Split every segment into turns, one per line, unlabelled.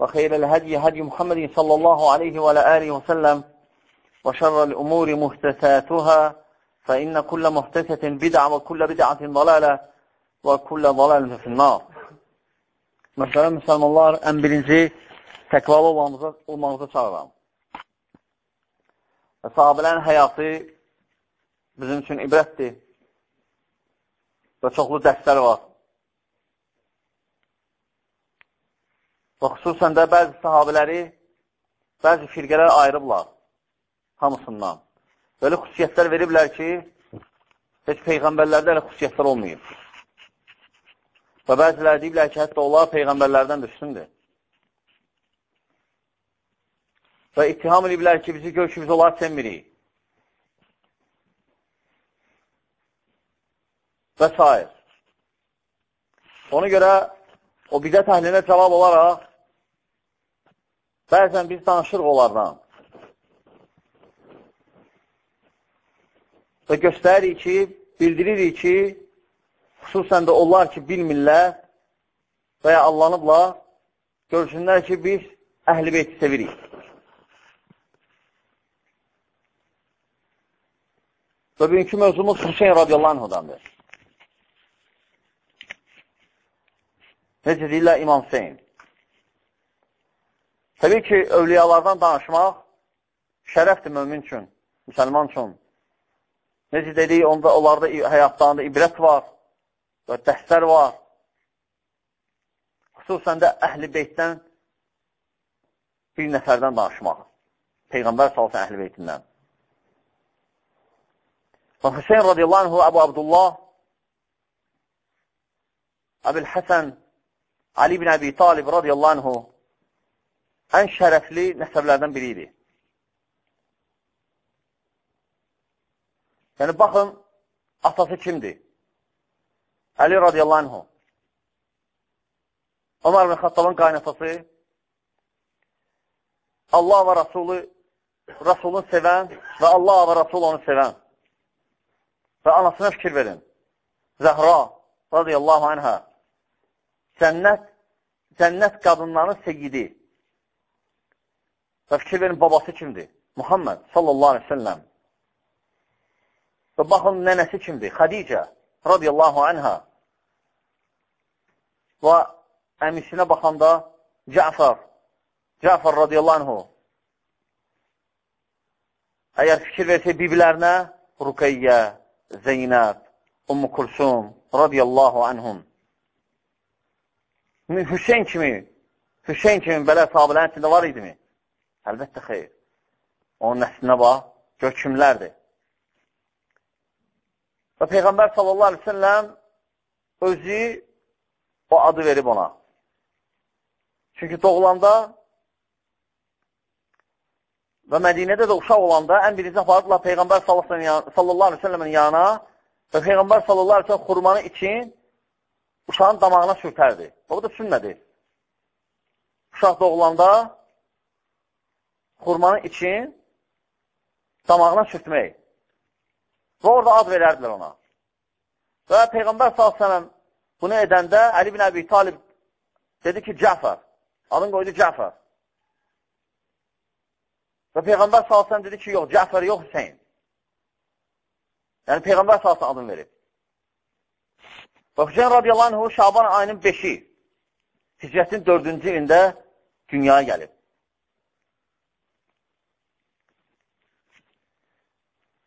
وخير الهدي هدي محمد صلى الله عليه وعلى آله وسلم وشر الأمور مهتثاتها فإن كل مهتثة بدعة وكل بدعة ضلالة وكل ضلالة في النار. مثلا مثلا الله أن بلنزي تكوال ومغزة صغرا صعب الآن حياتي بزنشن إبرتي وشغل تحسر وقت Və xüsusən də bəzi sahabələri, bəzi firqələr ayırıblar hamısından. Böyle xüsusiyyətlər veriblər ki, heç Peyğəmbərlərdə elə xüsusiyyətlər olmayıb. Və bəzilər deyiblər ki, hətta onlar Peyğəmbərlərdən üstündür. Və ittiham ediblər ki, bizi gör ki, biz onları sevmirik. Və s. Ona görə o bidət əhlinə cavab olaraq bəzən biz danışırıq onlardan. Və göstəririk ki, bildiririk ki, xüsusən də onlar ki, bilmirlər və ya allanıblar, görsünlər ki, biz əhl-i beyti sevirik. Və bugünkü mövzumuz Hüseyin radiyallahu anhudandır. Necə deyirlər İmam Hüseyin? Təbii ki, övliyalardan danışmaq şərəfdir mömin üçün, müsəlman üçün. Necə dedik, onda onlarda həyatlarında ibrət var və dərslər var. Xüsusən də əhl-i beytdən bir nəfərdən danışmaq. Peyğəmbər salsın əhl-i beytindən. Və Hüseyin radiyallahu anhu, Əbu Abdullah, Əbil Həsən, Ali bin Əbi Talib radiyallahu anhu ən şərəfli nəsəblərdən biri idi. Yəni, baxın, atası kimdir? Əli radiyallahu anhu. Ömər bin Xattabın qaynatası Allah və Rasulü Rasulun sevən və Allah və Rasul onu sevən və anasına fikir verin. Zəhra radiyallahu anhə cənnət, cənnət qadınların seyidi və fikir babası kimdir? Muhammed sallallahu aleyhi ve sellem və baxın, nənəsi kimdir? Xədicə radiyallahu anhə və əmisinə baxanda Cəfər Cəfər radiyallahu anhu əgər fikir versək bibilərinə Rukayyə, Zeynəb, Ummu Kulsum radiyallahu anhum Hüseyin kimi Hüseyin kimi belə sahabələrin içində var idimi? Əlbəttə xeyr. Onun nəslinə bax, gör kimlərdir. Və Peyğəmbər sallallahu aleyhi ve selləm özü o adı verib ona. Çünki doğulanda və Mədinədə də uşaq olanda ən birinci apardılar Peyğəmbər sallallahu aleyhi ve selləmin yanına və Peyğəmbər sallallahu aleyhi ve sellem xurmanı için uşağın damağına sürtərdi. O da sünnədir. Uşaq doğulanda xurmanın için damağına sürtmək. Və orada ad verərdilər ona. Və Peyğəmbər s.ə.v bunu edəndə Əli bin Əbi Talib dedi ki, Cəfər. Adın qoydu Cəfər. Və Peyğəmbər s.ə.v dedi ki, yox, Cəfər yox, Hüseyin. Yəni, Peyğəmbər s.ə.v adını verib. Və Hüseyin radiyallahu anh, Şaban ayının 5-i, hicrətin 4-cü ilində dünyaya gəlib.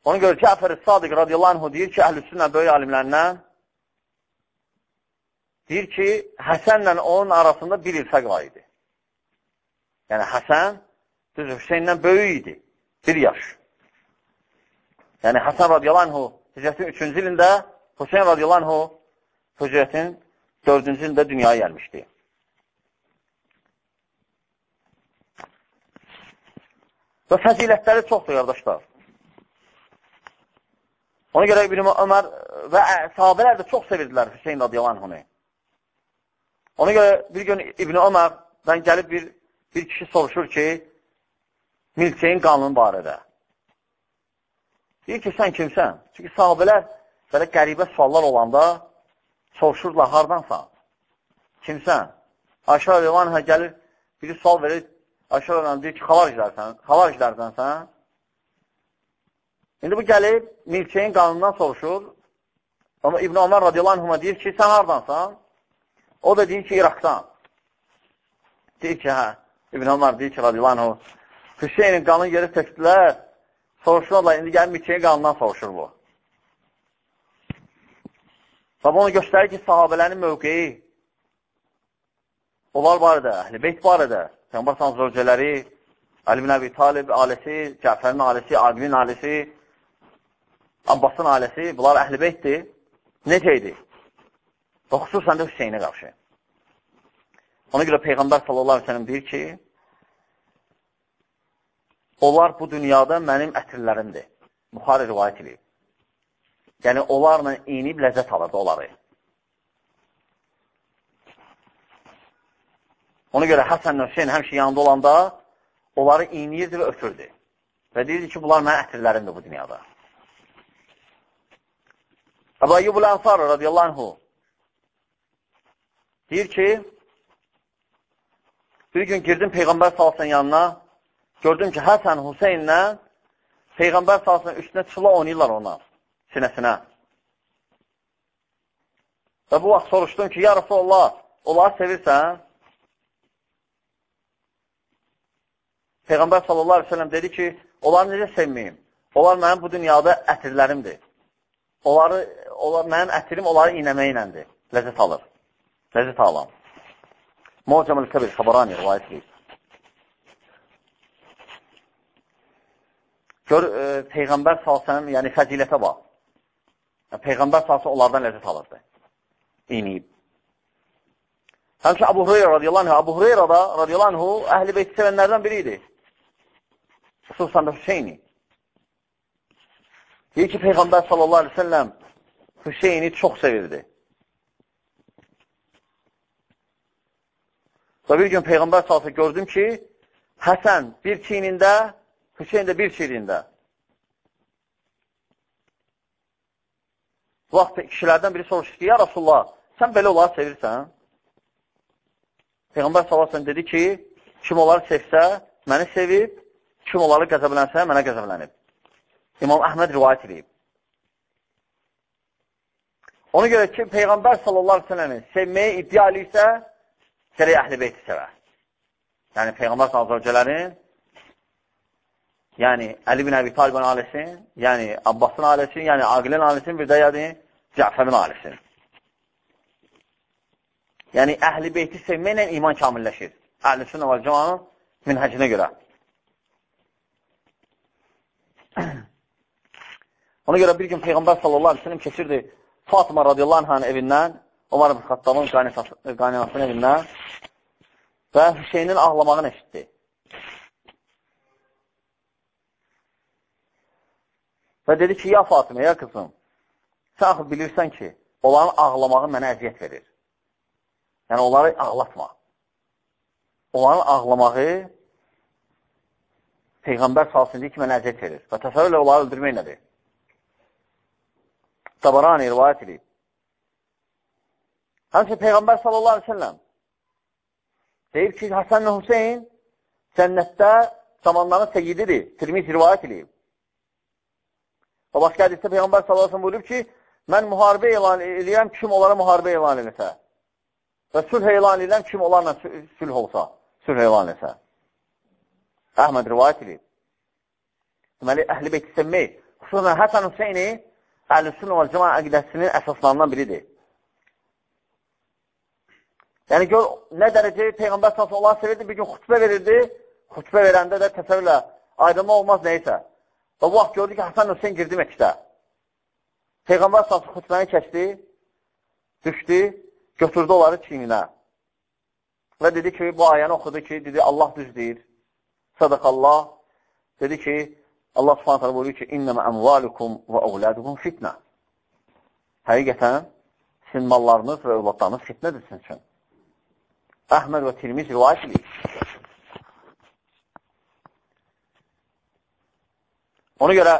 Ona görə Cəfər Sadiq radiyallahu anhu deyir ki, əhlüsünlə böyük alimlərindən deyir ki, Həsənlə onun arasında bir il fərq var idi. Yəni, Həsən düz Hüseyindən böyük idi. Bir yaş. Yəni, Həsən radiyallahu anhu hicrətin 3-cü ilində, Hüseyin radiyallahu anhu hicrətin 4-cü ilində dünyaya gəlmişdi. Və fəzilətləri çoxdur, qardaşlar. Ona görə İbn Ömər və sahabələr də çox sevirdilər Hüseyin radiyallahu anhunu. Ona görə bir gün İbn Ömərdən gəlib bir, bir kişi soruşur ki, milçəyin qanunu barədə. Deyir ki, sən kimsən? Çünki sahabələr belə qəribə suallar olanda soruşurlar, hardansan? Kimsən? Radiyallahu anhə gəlir, biri sual verir, Ayşə radiyallahu deyir ki, xavar işlərsən sən. İndi bu gəlib, milçəyin qanundan soruşur. Amma İbn Ömər radiyallahu anhuma deyir ki, sən hardansan? O da deyir ki, İraqdan. Deyir ki, hə, İbn Ömər deyir ki, radiyallahu anhu, Hüseynin qanın yeri tökdülər, soruşurlar, indi gəlib milçəyin qanundan soruşur bu. Və bunu göstərir ki, sahabələrin mövqeyi, onlar barədə, əhl-i beyt barədə, Peyğəmbər sallallahu zövcələri, Ali bin Əbi Talib ailəsi, Cəfərin ailəsi, Aqilin ailəsi, Abbasın ailəsi, bunlar əhl-i beytdir. Necə idi? Və xüsusən də Hüseynə qarşı. Ona görə Peyğəmbər sallallahu aleyhi ve sellem deyir ki, onlar bu dünyada mənim ətirlərimdir. Buxarı rivayət edir. Yəni, onlarla inib ləzzət alırdı onları. Ona görə Həsən Hüseyin həmişə yanında olanda onları iyniyirdi və ötürdü. Və deyirdi ki, bunlar mənə ətirlərimdir bu dünyada. Əbu Ayyubul Ənsar radiyallahu anhu deyir ki, bir gün girdim Peyğəmbər salsın yanına, gördüm ki, Həsən Hüseyinlə Peyğəmbər salsın üstünə çıla oynayırlar ona, sinəsinə. Və bu vaxt soruşdum ki, ya Rasulullah, onları sevirsən? Peyğəmbər sallallahu aleyhi ve sellem dedi ki, onları necə sevməyim? Onlar mənim bu dünyada ətirlərimdir. Onları, onlar, mənim ətirim onları inəməklədir. Ləzzət alır. Ləzzət alam. Mucamül Kəbir Xabarani rivayət edir. Gör, e, Peyğəmbər salsın, yəni fəzilətə bax. Yəni, Peyğəmbər salsın onlardan ləzzət alırdı. İniyib. Həmçə Abu Hureyra radiyallahu anh, Abu Hureyra da radiyallahu anh, əhl-i beyti sevənlərdən biri idi xüsusən də Hüseyni. Deyir ki, Peyğəmbər sallallahu aleyhi ve selləm Hüseyni çox sevirdi. Və bir gün Peyğəmbər sallallahu gördüm ki, Həsən bir çiynində, Hüseyin də bir çiynində. Vaxt kişilərdən biri soruşdu ki, ya Rasulullah, sən belə onları sevirsən? Peyğəmbər sallallahu dedi ki, kim onları sevsə, məni sevib, kim onları qəzəblənsə, mənə qəzəblənib. İmam Əhməd rivayət edib. Ona görə ki, Peyğəmbər sallallahu aleyhi ve selləmin sevməyi iddia edirsə, gərək əhl-i beyti sevər. Yəni, Peyğəmbər sallallahu aleyhi yəni Əli bin Əbi Talibin ailəsin, yəni Abbasın ailəsin, yəni Aqilin ailəsin, bir də yəni Cəfərin ailəsin. Yəni, əhl-i beyti sevməklə iman kamilləşir. Əhl-i sünnə və cəmanın minhəcinə görə. Ona görə bir gün Peyğəmbər sallallahu aleyhi ve sellem keçirdi Fatıma radiyallahu anh'ın evindən, Omar ibn Xattabın qaynanasının evindən və Hüseynin ağlamağını eşitdi. Və dedi ki, ya Fatıma, ya qızım, sən axı bilirsən ki, onların ağlamağı mənə əziyyət verir. Yəni, onları ağlatma. Onların ağlamağı Peyğəmbər salsın deyir ki, mənə əziyyət verir. Və təsəvvürlə onları öldürmək nədir? Tabarani rivayət edir. Həmçə Peyğəmbər sallallahu aleyhi ve selləm deyib ki, Həsənlə Hüseyin cənnətdə zamanların seyyididir. Tirmiz rivayət edib. Və başqa hədisdə Peyğəmbər sallallahu aleyhi ve sellem buyurub ki, mən müharibə elan edirəm, kim onlara müharibə elan edirsə. Və sülh elan edirəm, kim onlarla sülh olsa, sülh elan etsə. Əhməd rivayət edib. Deməli, əhl-i beyti sevmək, xüsusən Həsən Hüseyni Əhl-Sünnə və Cəma əqidəsinin əsaslarından biridir. Yəni, gör, nə dərəcə Peyğəmbər sallallahu Allah sevirdi, bir gün xütbə verirdi, xütbə verəndə də təsəvvürlə aydınma olmaz neysə. Və bu vaxt gördü ki, Hasan Hüseyin girdi məkdə. Peyğəmbər sallallahu xütbəni keçdi, düşdü, götürdü onları çiyninə. Və dedi ki, bu ayəni oxudu ki, dedi, Allah düz deyir. Sadakallah. Dedi ki, Allah subhanətlə buyuruyor ki, İnnəmə əmvalukum və əvlədukum fitnə. Həqiqətən, sizin mallarınız və övladlarınız fitnədir sizin üçün. Əhməd və Tirmiz rivayət edir. Ona görə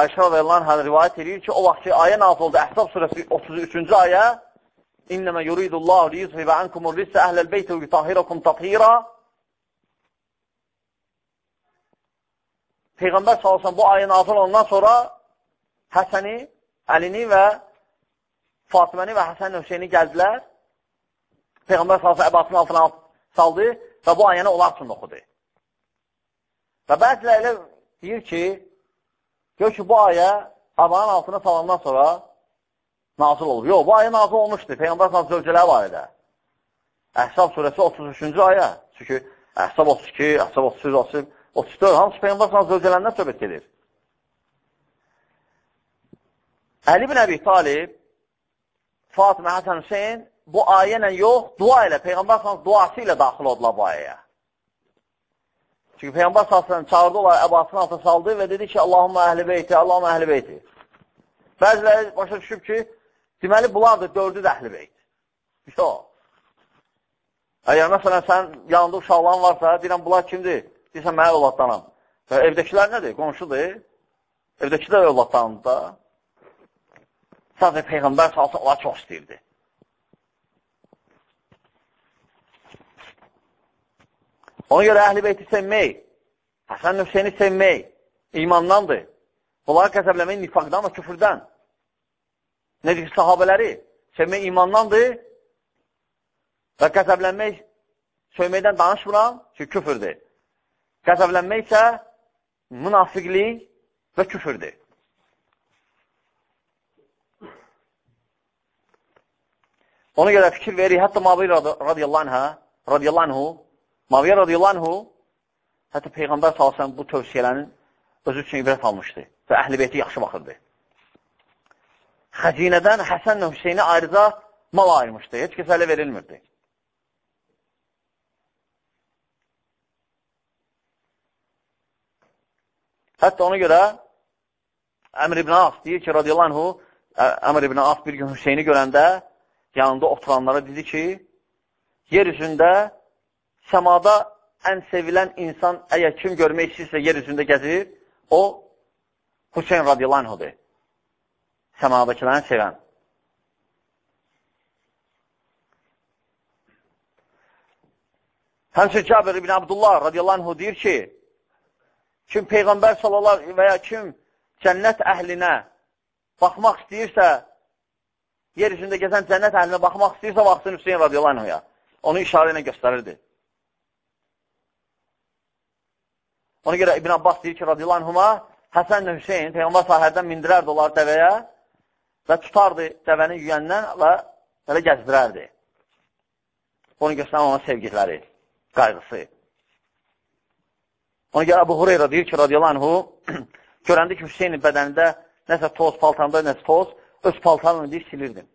Ayşə radiyallahu anh rivayət edir ki, o vaxt ki, ayə nazı oldu, Əhsab surəsi 33-cü ayə İnnəmə yuridullahu liyuzhibə ankumur rissə əhləl beyti və yutahirakum tathira Peyğəmbər salsan bu ayə nazil ondan sonra Həsəni, Əlini və Fatiməni və Həsən Hüseyni gəldilər. Peyğəmbər salsan əbasının altına saldı və bu ayəni onlar üçün oxudu. Və bəzilər elə deyir ki, gör ki, bu ayə abanın altına salandan sonra nazil olur. Yox, bu ayə nazil olmuşdur. Peyğəmbər salsan zövcələr var edə. Əhsab surəsi 33-cü ayə. Çünki Əhsab 32, Əhsab 33, 33 34, hamısı Peyyambər sana zövcələrindən söhbət edir. Əli bin Əbi Talib, Fatimə Həsən Hüseyin bu ayə ilə yox, dua ilə, Peyğəmbər sallallahu duası ilə daxil oldular bu ayəyə. Çünki Peyğəmbər sallallahu çağırdı olar, əbasının altına saldı və dedi ki, Allahumma əhli beyti, Allahumma əhli beyti. Bəziləri başa düşüb ki, deməli, bunlardır, dördü də əhli beyt. Yox. Əgər məsələn, sən yanında uşaqların varsa, deyirəm, bunlar kimdir? Deyirsən, mənə övladdanam. Və evdəkilər nədir? Qonşudur. Evdəkilər övladdandır da. Sadəcə Peyğəmbər salsa, onlar çox istəyirdi. Ona görə əhl-i beyti sevmək, Həsən Hüseyni sevmək imandandır. Bunları qəzəbləmək nifaqdan və küfürdən. Necə ki, sahabələri sevmək imandandır və qəzəblənmək, söyməkdən danışmıram ki, küfürdür. Qəzəblənmək isə münafiqlik və küfürdür. Ona görə fikir verir, hətta Maviyyə radiyallahu anhə, radiyallahu anhu, Maviyyə radiyallahu anhu, hətta Peyğəmbər salasən bu tövsiyələrin özü üçün ibrət almışdı və əhl-i beyti yaxşı baxırdı. Xəzinədən Həsənlə Hüseyni ayrıca mal ayırmışdı, heç kəsə ələ verilmirdi. Hətta ona görə Əmr ibn As deyir ki, radiyallahu anhu, Əmr ibn As bir gün Hüseyni görəndə yanında oturanlara dedi ki, yer üzündə səmada ən sevilən insan əgər kim görmək istəyirsə yer üzündə gəzir, o Hüseyin radiyallahu anhudur. Səmadakılarını sevən. Həmçin Cabir ibn Abdullah radiyallahu anhu deyir ki, Kim Peyğəmbər sallallahu və ya kim cənnət əhlinə baxmaq istəyirsə, yer üzündə gəzən cənnət əhlinə baxmaq istəyirsə, vaxtın Hüseyin radiyallahu anhuya. Onu işarə ilə göstərirdi. Ona görə İbn Abbas deyir ki, radiyallahu anhuma, Həsən Hüseyin Peyğəmbər sahərdən mindirərdi onlar dəvəyə və tutardı dəvəni yüyəndən və belə gəzdirərdi. Onu göstərən ona sevgiləri, qayğısı. Ona görə Əbu Hureyra deyir ki, radiyallahu anhu, görəndə ki, Hüseynin bədənində nəsə toz, paltanda nəsə toz, öz paltarını deyir, silirdim.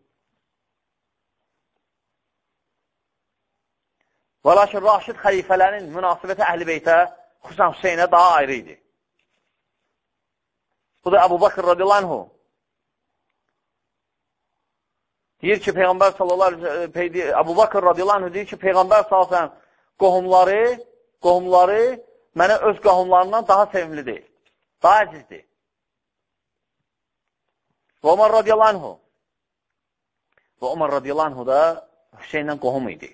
Və lakin Raşid xəlifələrin münasibəti əhl-i beytə, xüsusən Hüseynə daha ayrı idi. Bu da Əbu Bakır radiyallahu anhu. Deyir ki, Peyğəmbər sallallahu aleyhi Əbu Bakır radiyallahu anhu deyir ki, Peyğəmbər sallallahu aleyhi qohumları, qohumları mənə öz qahumlarından daha sevimlidir, daha əzizdir. Və Umar radiyallahu anhu və Umar radiyallahu anhu da Hüseynlə qohum idi.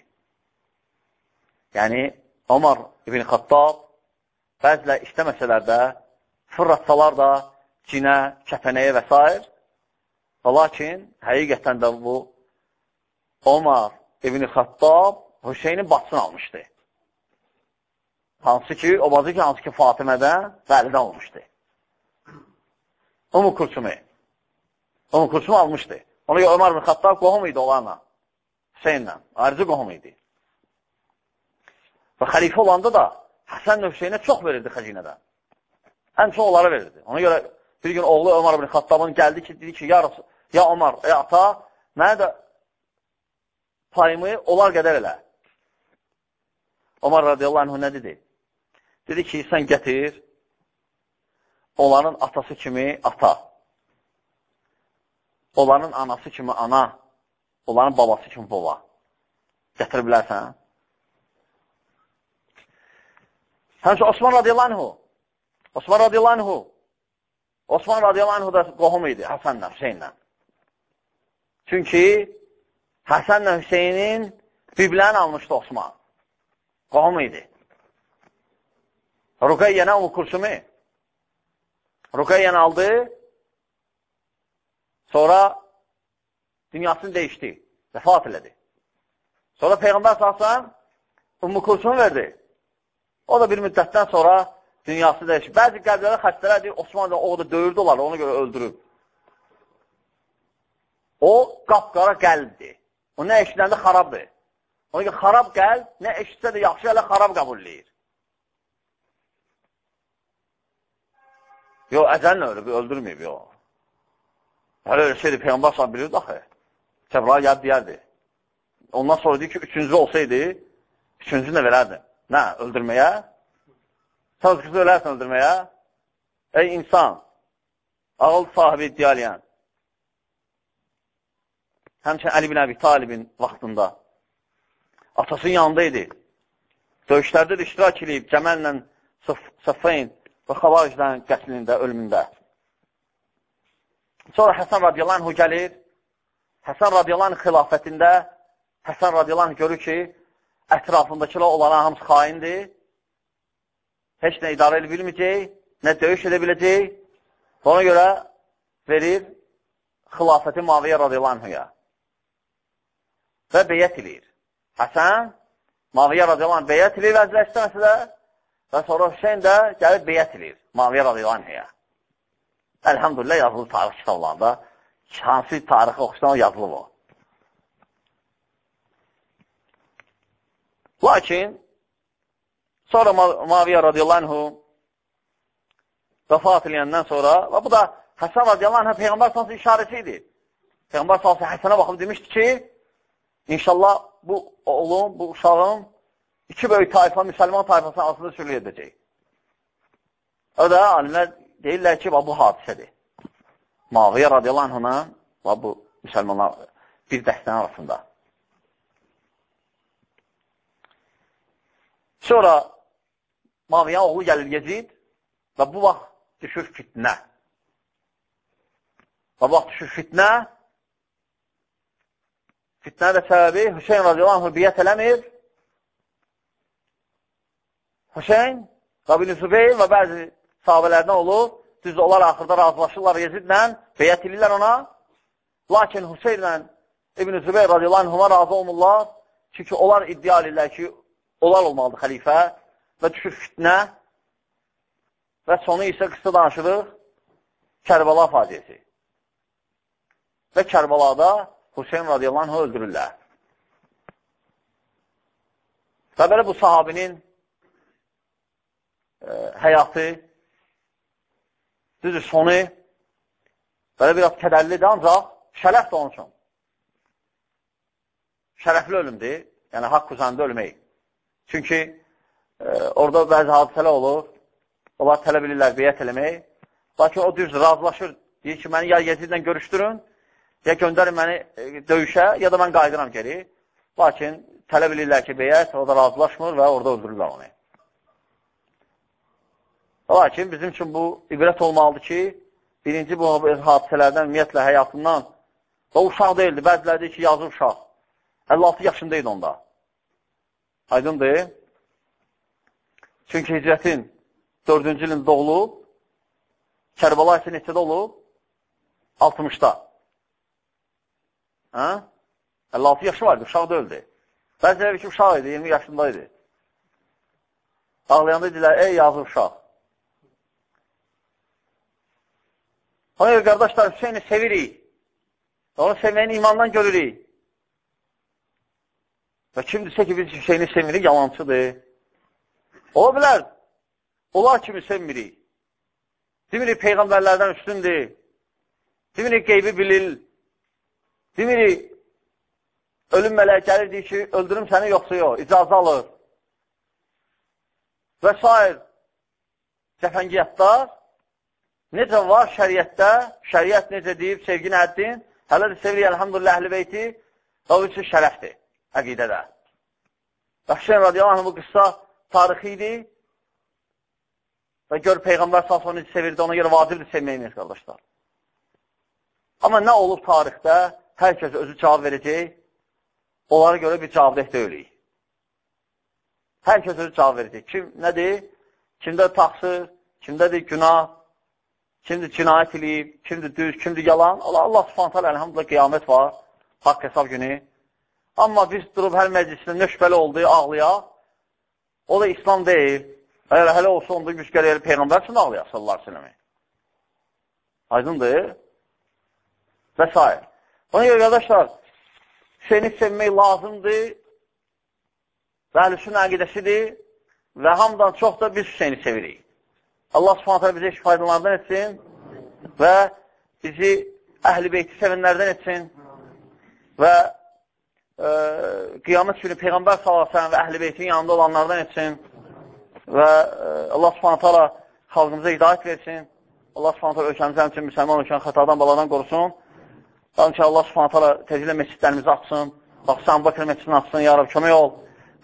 Yəni, Umar ibn Xattab bəzilə istəməsələr də, fırratsalar da cinə, kəpənəyə və s. Və lakin, həqiqətən də bu Omar ibn Xattab Hüseynin batısını almışdı. Hansı ki, o bazı ki, hansı ki Fatimədən Vəlidən olmuşdu. Umu Kulsumi. Umu Kulsumi almışdı. Ona görə Ömər bin Xattab qohum idi olanla. Hüseynlə. Ayrıcı qohum idi. Və xəlifə olanda da Həsən Hüseynə çox verirdi xəzinədən. Ən çox onlara verirdi. Ona görə bir gün oğlu Ömər bin Xattabın gəldi ki, dedi ki, ya, ya Ömər, ey ata, mənə də payımı onlar qədər elə. Ömər radiyallahu anh nə dedi? Dedi ki, sən gətir, onların atası kimi ata, onların anası kimi ana, onların babası kimi baba. Gətirə bilərsən? Həmçə Osman radiyallahu anhu, Osman radiyallahu anhu, Osman radiyallahu anhu da qohum idi Həsənlə, Hüseynlə. Çünki Həsənlə Hüseynin bibləni almışdı Osman. Qohum idi. Ruqəyyənə Umu Kursumi. Ruqəyyəni aldı, sonra dünyasını dəyişdi, vəfat elədi. Sonra Peyğəmbər salsan Ummu Kursum verdi. O da bir müddətdən sonra dünyası dəyişir. Bəzi qəbirlərə xəstələrdir, Osmanlı o da döyürdü onları, ona görə öldürüb. O, qapqara qəlbdir. O, nə eşidəndə xarabdır. Ona görə xarab qəlb, nə eşitsə də yaxşı, hələ xarab qəbulləyir. Yox, əzənlə ölüb, öldürməyib, yox. Hələ öyle şeydir, Peyğəmbər sahib bilirdi axı. Cəbrail gəlib deyərdi. Ondan sonra deyir ki, üçüncü olsaydı, üçüncü nə verərdi? Nə, öldürməyə? Sən qızı ölərsən öldürməyə? Ey insan, ağıl sahibi iddia eləyən. Həmçin Əli bin Əbi Talibin vaxtında atasının yanında idi. Döyüşlərdə də iştirak edib, Cəməllə Səffəyn və xavariclərin qətlində, ölümündə. Sonra Həsən radiyallahu anh gəlir. Həsən radiyallahu anh xilafətində Həsən radiyallahu anh görür ki, ətrafındakılar onlara hamısı xaindir. Heç nə idarə edə bilməyəcək, nə döyüş edə biləcək. Ona görə verir xilafəti Maviyyə radiyallahu anhıya və beyyət edir. Həsən Maviyyə radiyallahu anh beyyət edir vəzləşdə məsələ və sonra Hüseyin də gəlib beyyət edir Maviyyə radiyallahu anhıya. Əlhamdülillah yazılı tarix kitablarında hansı tarixi oxuşdan yazılıb o. Lakin sonra Maviyyə radiyallahu anhu vəfat eləyəndən sonra və bu da Həsən radiyallahu anhə Peyğəmbər salsı işarəsi idi. Peyğəmbər salsı Həsənə baxıb demişdi ki, inşallah bu oğlum, bu uşağım iki böyük tayfa, müsəlman tayfasının arasında sürü edəcək. O da alimlər deyirlər ki, bu hadisədir. Maviyyə radiyallahu anhına bu müsəlmanlar bir dəstənin arasında. Sonra Maviyyə oğlu gəlir Yezid və bu vaxt düşür fitnə. Və bu vaxt düşür fitnə. Fitnə də səbəbi Hüseyin radiyallahu anh biyyət eləmir. Hüseyin, Qabili Zübeyir və bəzi sahabələrdən olub, düz onlar axırda razılaşırlar Yezidlə, beyyət edirlər ona. Lakin Hüseynlə İbn-i Zübeyir radiyallahu anhuma razı olmurlar. Çünki onlar iddia edirlər ki, onlar olmalıdır xəlifə və düşür fitnə və sonu isə qısa danışırıq Kərbəla faciəsi. Və Kərbalada Hüseyin radiyallahu anh öldürürlər. Və belə bu sahabinin həyatı düzdür, sonu belə biraz kədərlidir, ancaq şərəf də onun üçün. Şərəfli ölümdür, yəni haqq uzanında ölmək. Çünki e, orada bəzi hadisələr olur, onlar tələb edirlər beyyət eləmək. Lakin o düz razılaşır, deyir ki, məni ya Yezidlə görüşdürün, ya göndərin məni e, döyüşə, ya da mən qaydıram geri. Lakin tələb edirlər ki, beyyət, o da razılaşmır və orada öldürürlər onu. Lakin bizim üçün bu ibrət olmalıdır ki, birinci bu hadisələrdən, ümumiyyətlə həyatından, o uşaq deyildi, bəziləri deyir ki, yazı uşaq. 56 yaşındaydı onda. Aydındır. Çünki hicrətin 4-cü ilində doğulub, Kərbəla isə neçədə olub? 60-da. Hə? 56 yaşı vardı, uşaq da öldü. Bəziləri ki, uşaq idi, 20 yaşında idi. Ağlayanda dedilər, ey yazıq uşaq. Ona görə qardaşlar, Hüseyni sevirik. Onu sevməyini imandan görürük. Və kimdirsə ki, biz Hüseyni sevmirik, yalancıdır. Ola bilər, onlar kimi sevmirik. Demirik, Peyğəmbərlərdən üstündür. Demirik, qeybi bilir. Demirik, ölüm mələk gəlir, deyir ki, öldürüm səni, yoxsa yox, icazə alır. Və s. Cəfəngiyyatlar necə var şəriətdə, şəriət necə deyib, sevgi nəddin, hələ də sevirik, əlhamdülillah, əhl-i beyti, o üçün şərəfdir, əqidədə. Və Hüseyin radiyallahu anh, bu qıssa tarixi idi və gör Peyğəmbər səhəsə onu sevirdi, ona görə vacibdir sevməyiniz, qardaşlar. Amma nə olub tarixdə, hər kəs özü cavab verəcək, onlara görə bir cavabdeh deyilik. Hər kəs özü cavab verəcək. Kim nədir? Kimdə taxsır, kimdədir günah, kimdir cinayət eləyib, kimdir düz, kimdir yalan. Allah, Allah subhanətələ, əlhamdülillah, qiyamət var, haqq hesab günü. Amma biz durub hər məclisində nöşbəli oldu, ağlayaq. O da İslam deyil. Əgər hələ olsa, onda güc gələyəli Peyğəmbər üçün ağlayaq, sallallahu aleyhi Aydındır. Və s. Ona görə, qardaşlar, seni sevmək lazımdır və əhlüsün əqidəsidir və hamdan çox da biz Hüseyni sevirik. Allah subhanətə bizə faydalardan etsin və bizi əhl-i beyti sevənlərdən etsin və e, qiyamət günü Peyğəmbər salasın və əhl-i beytin yanında olanlardan etsin və e, Allah subhanətə xalqımıza hidayət versin. Allah subhanətə ölkəmizə həmçin müsəlman ölkəni xətadan, baladan qorusun. Qalın ki, Allah subhanətə tezlə məscidlərimizi açsın. Baxsan, Bakır məscidini açsın, yarab kömək ol.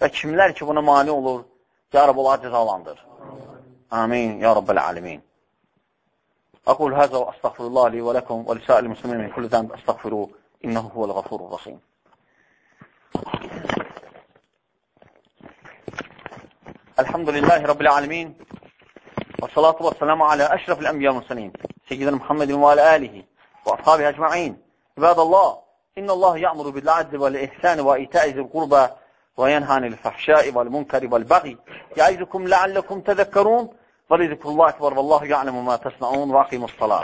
Və kimlər ki, buna mani olur, yarab onlar cəzalandır. آمين. يا رب العالمين. أقول هذا وأستغفر الله لي ولكم ولسائر المسلمين من كل ذنب أستغفروه. إنه هو الغفور الرحيم. الحمد لله رب العالمين. والصلاة والسلام على أشرف الأنبياء والمرسلين. سيدنا محمد وعلى آله وأصحابه أجمعين. عباد الله إن الله يأمر بالعدل والإحسان وإيتاء ذي القربى وينهى عن الفحشاء والمنكر والبغي. يعظكم لعلكم تذكرون. ولذكر الله أكبر. والله يعلم ما تصنعون وأقيموا الصلاة.